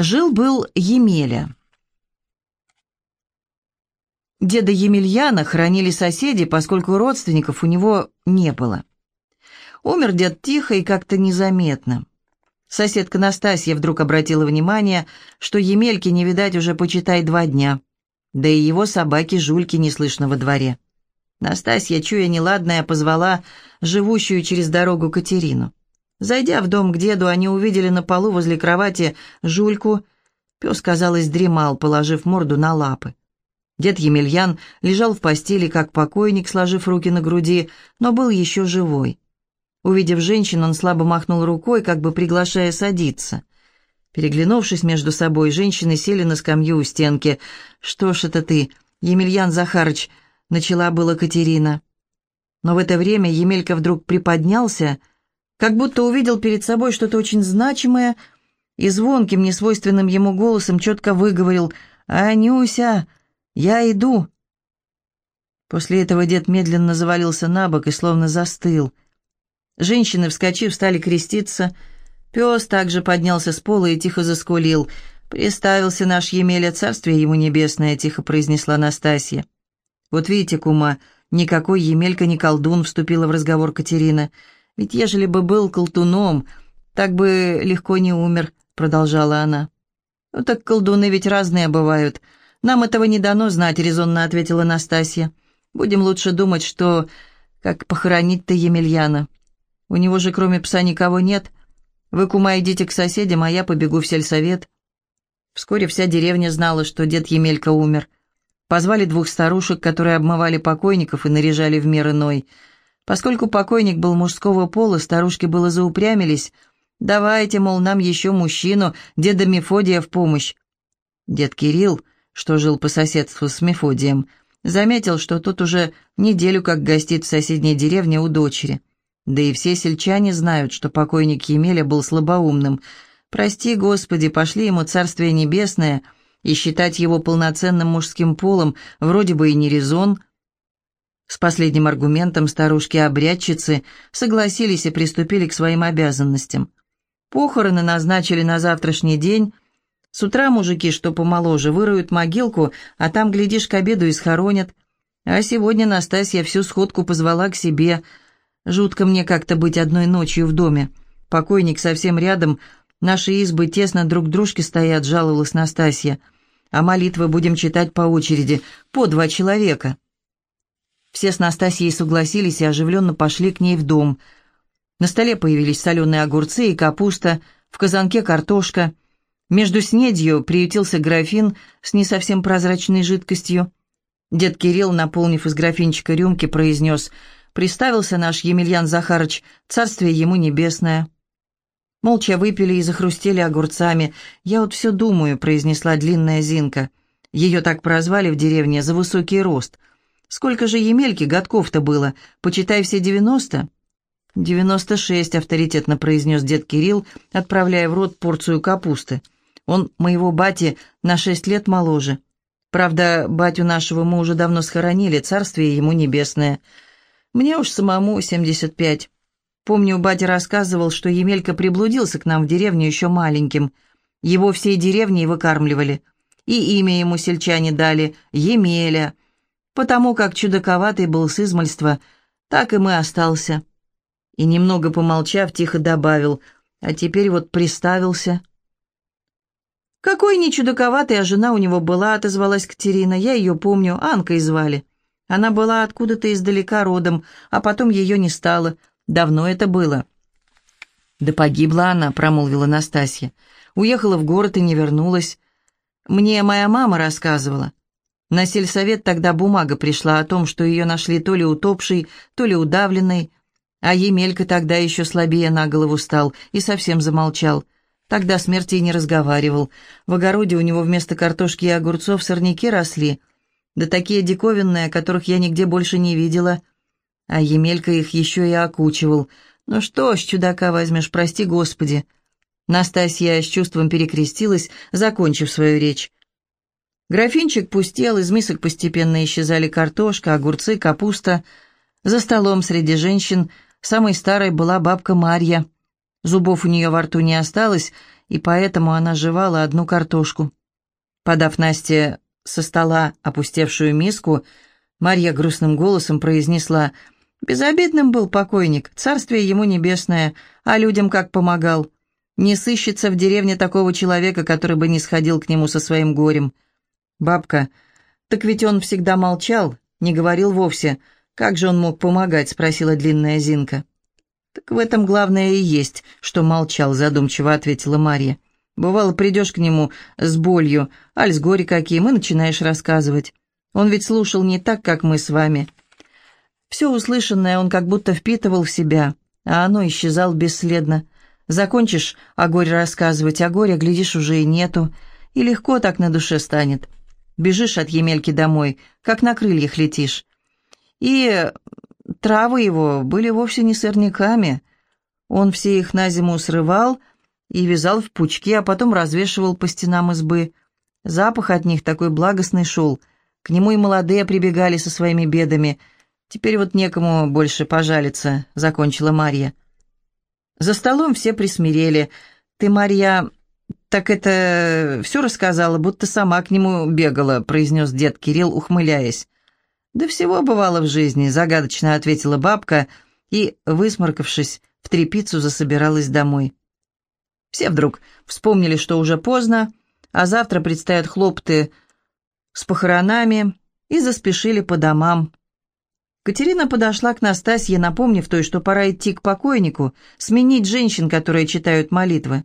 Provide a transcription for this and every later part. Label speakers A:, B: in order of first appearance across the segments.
A: Жил-был Емеля. Деда Емельяна хранили соседи, поскольку родственников у него не было. Умер дед тихо и как-то незаметно. Соседка Настасья вдруг обратила внимание, что Емельки не видать уже, почитай, два дня. Да и его собаки-жульки не слышно во дворе. Настасья, чуя неладное, позвала живущую через дорогу Катерину. Зайдя в дом к деду, они увидели на полу возле кровати жульку. Пес, казалось, дремал, положив морду на лапы. Дед Емельян лежал в постели, как покойник, сложив руки на груди, но был еще живой. Увидев женщину, он слабо махнул рукой, как бы приглашая садиться. Переглянувшись между собой, женщины сели на скамью у стенки. «Что ж это ты, Емельян Захарыч?» — начала была Катерина. Но в это время Емелька вдруг приподнялся — как будто увидел перед собой что-то очень значимое и звонким, несвойственным ему голосом четко выговорил «Анюся, я иду». После этого дед медленно завалился на бок и словно застыл. Женщины, вскочив, стали креститься. Пес также поднялся с пола и тихо заскулил. «Приставился наш Емеля, царствие ему небесное», — тихо произнесла Настасья. «Вот видите, кума, никакой Емелька не колдун», — вступила в разговор Катерина. «Катерина». Ведь ежели бы был колтуном, так бы легко не умер», — продолжала она. «Ну так колдуны ведь разные бывают. Нам этого не дано знать», — резонно ответила Настасья. «Будем лучше думать, что... Как похоронить-то Емельяна? У него же кроме пса никого нет. Вы, кума, идите к соседям, а я побегу в сельсовет». Вскоре вся деревня знала, что дед Емелька умер. Позвали двух старушек, которые обмывали покойников и наряжали в мир иной — Поскольку покойник был мужского пола, старушки было заупрямились. «Давайте, мол, нам еще мужчину, деда Мефодия в помощь». Дед Кирилл, что жил по соседству с Мефодием, заметил, что тот уже неделю как гостит в соседней деревне у дочери. Да и все сельчане знают, что покойник Емеля был слабоумным. Прости, Господи, пошли ему Царствие Небесное, и считать его полноценным мужским полом вроде бы и не резон – с последним аргументом старушки-обрядчицы согласились и приступили к своим обязанностям. Похороны назначили на завтрашний день. С утра мужики, что помоложе, выроют могилку, а там, глядишь, к обеду и схоронят. А сегодня Настасья всю сходку позвала к себе. Жутко мне как-то быть одной ночью в доме. Покойник совсем рядом, наши избы тесно друг к дружке стоят, жаловалась Настасья. А молитвы будем читать по очереди, по два человека. Все с Настасьей согласились и оживленно пошли к ней в дом. На столе появились соленые огурцы и капуста, в казанке картошка. Между снедью приютился графин с не совсем прозрачной жидкостью. Дед Кирилл, наполнив из графинчика рюмки, произнес «Приставился наш Емельян Захарыч, царствие ему небесное». Молча выпили и захрустели огурцами. «Я вот все думаю», — произнесла длинная Зинка. Ее так прозвали в деревне за высокий рост — Сколько же Емельки годков-то было? Почитай все девяносто?» «Девяносто шесть», — авторитетно произнес дед Кирилл, отправляя в рот порцию капусты. «Он моего бати на шесть лет моложе. Правда, батю нашего мы уже давно схоронили, царствие ему небесное. Мне уж самому семьдесят пять. Помню, батя рассказывал, что Емелька приблудился к нам в деревню еще маленьким. Его всей деревней выкармливали. И имя ему сельчане дали — Емеля» потому как чудаковатый был с измальства, так и мы остался. И немного помолчав, тихо добавил, а теперь вот приставился. «Какой не чудаковатый, а жена у него была», — отозвалась Катерина. «Я ее помню, Анкой звали. Она была откуда-то издалека родом, а потом ее не стало. Давно это было». «Да погибла она», — промолвила Настасья. «Уехала в город и не вернулась. Мне моя мама рассказывала. На сельсовет тогда бумага пришла о том, что ее нашли то ли утопшей, то ли удавленной, а Емелька тогда еще слабее на голову стал и совсем замолчал. Тогда смерти и не разговаривал. В огороде у него вместо картошки и огурцов сорняки росли, да такие диковинные, которых я нигде больше не видела. А Емелька их еще и окучивал. «Ну что ж, чудака возьмешь, прости Господи!» Настасья с чувством перекрестилась, закончив свою речь. Графинчик пустел, из мисок постепенно исчезали картошка, огурцы, капуста. За столом среди женщин самой старой была бабка Марья. Зубов у нее во рту не осталось, и поэтому она жевала одну картошку. Подав Насте со стола опустевшую миску, Марья грустным голосом произнесла «Безобидным был покойник, царствие ему небесное, а людям как помогал. Не сыщется в деревне такого человека, который бы не сходил к нему со своим горем». «Бабка, так ведь он всегда молчал, не говорил вовсе. Как же он мог помогать?» — спросила длинная Зинка. «Так в этом главное и есть, что молчал», — задумчиво ответила Марья. «Бывало, придешь к нему с болью, аль с горе каким, и начинаешь рассказывать. Он ведь слушал не так, как мы с вами. Все услышанное он как будто впитывал в себя, а оно исчезало бесследно. Закончишь о горе рассказывать, а горя, глядишь, уже и нету, и легко так на душе станет. Бежишь от Емельки домой, как на крыльях летишь. И травы его были вовсе не сорняками. Он все их на зиму срывал и вязал в пучки, а потом развешивал по стенам избы. Запах от них такой благостный шел. К нему и молодые прибегали со своими бедами. Теперь вот некому больше пожалиться, — закончила Марья. За столом все присмирели. «Ты, Марья, так это все рассказала, будто сама к нему бегала», — произнес дед Кирилл, ухмыляясь. «Да всего бывало в жизни», — загадочно ответила бабка и, высморкавшись, в трепицу засобиралась домой. Все вдруг вспомнили, что уже поздно, а завтра предстоят хлопты с похоронами, и заспешили по домам. Катерина подошла к Настасье, напомнив той, что пора идти к покойнику, сменить женщин, которые читают молитвы.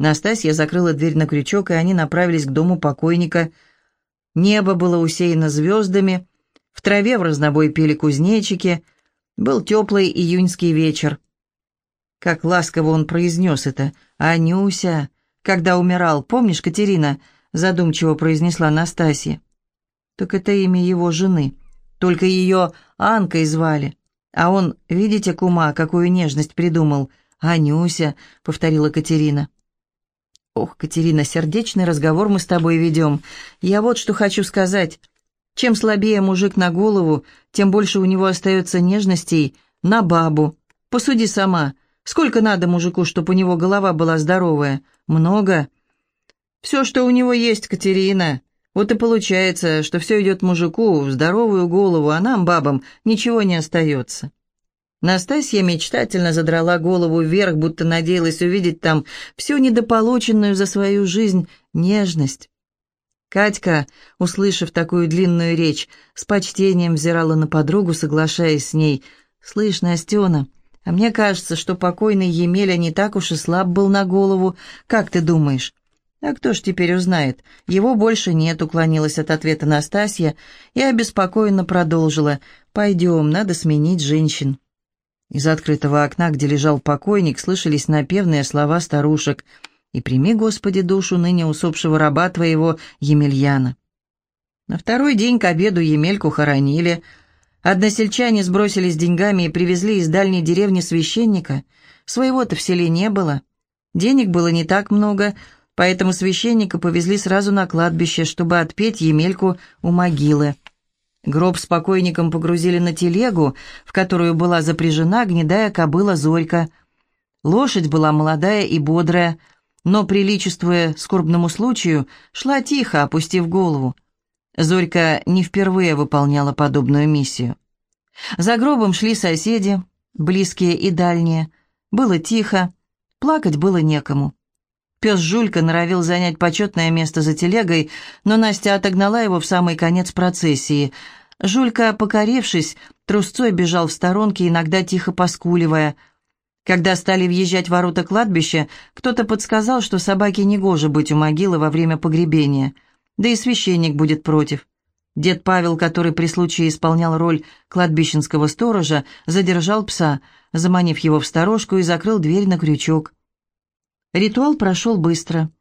A: Настасья закрыла дверь на крючок, и они направились к дому покойника. Небо было усеяно звездами, в траве в разнобой пели кузнечики. Был теплый июньский вечер. Как ласково он произнес это. «Анюся!» Когда умирал, помнишь, Катерина?» Задумчиво произнесла Настасья. «Так это имя его жены. Только ее Анкой звали. А он, видите, кума, какую нежность придумал. «Анюся», — повторила Катерина. «Ох, Катерина, сердечный разговор мы с тобой ведем. Я вот что хочу сказать. Чем слабее мужик на голову, тем больше у него остается нежностей на бабу. Посуди сама, сколько надо мужику, чтобы у него голова была здоровая? Много. Все, что у него есть, Катерина. Вот и получается, что все идет мужику в здоровую голову, а нам, бабам, ничего не остается. Настасья мечтательно задрала голову вверх, будто надеялась увидеть там всю недополученную за свою жизнь нежность. Катька, услышав такую длинную речь, с почтением взирала на подругу, соглашаясь с ней. «Слышь, Настена, а мне кажется, что покойный Емеля не так уж и слаб был на голову. Как ты думаешь?» «А кто ж теперь узнает? Его больше нет», — уклонилась от ответа Настасья и обеспокоенно продолжила. «Пойдем, надо сменить женщин». Из открытого окна, где лежал покойник, слышались напевные слова старушек — и прими, Господи, душу ныне усопшего раба твоего Емельяна». На второй день к обеду Емельку хоронили. Односельчане сбросились деньгами и привезли из дальней деревни священника. Своего-то в селе не было. Денег было не так много, поэтому священника повезли сразу на кладбище, чтобы отпеть Емельку у могилы. Гроб с покойником погрузили на телегу, в которую была запряжена гнедая кобыла Зорька. Лошадь была молодая и бодрая, но, приличествуя скорбному случаю, шла тихо, опустив голову. Зорька не впервые выполняла подобную миссию. За гробом шли соседи, близкие и дальние. Было тихо, плакать было некому. Пес Жулька норовил занять почетное место за телегой, но Настя отогнала его в самый конец процессии. Жулька, покорившись, трусцой бежал в сторонке, иногда тихо поскуливая – когда стали въезжать ворота кладбища, кто-то подсказал, что собаке негоже быть у могилы во время погребения, да и священник будет против. Дед Павел, который при случае исполнял роль кладбищенского сторожа, задержал пса, заманив его в сторожку и закрыл дверь на крючок. Ритуал прошел быстро.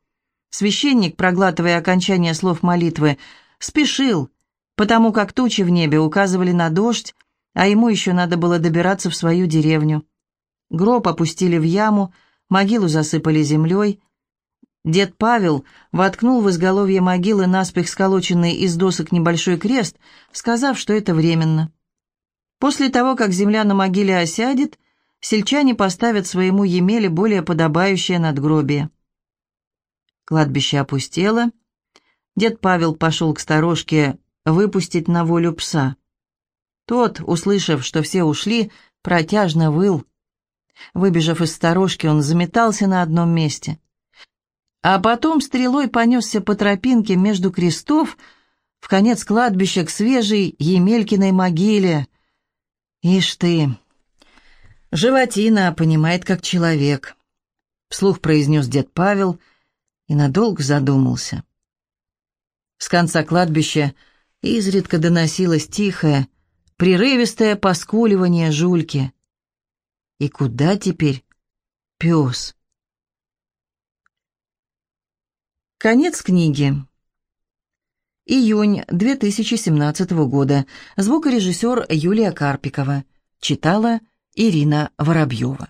A: Священник, проглатывая окончание слов молитвы, спешил, потому как тучи в небе указывали на дождь, а ему еще надо было добираться в свою деревню. Гроб опустили в яму, могилу засыпали землей. Дед Павел воткнул в изголовье могилы наспех сколоченный из досок небольшой крест, сказав, что это временно. После того, как земля на могиле осядет, сельчане поставят своему Емеле более подобающее надгробие. Кладбище опустело. Дед Павел пошел к сторожке выпустить на волю пса. Тот, услышав, что все ушли, протяжно выл. Выбежав из сторожки, он заметался на одном месте. А потом стрелой понесся по тропинке между крестов в конец кладбища к свежей Емелькиной могиле. Ишь ты, животина понимает как человек, вслух произнес дед Павел и надолго задумался. С конца кладбища изредка доносилось тихое, прерывистое поскуливание жульки. И куда теперь пес? Конец книги. Июнь 2017 года. Звукорежиссер Юлия Карпикова. Читала Ирина Воробьева.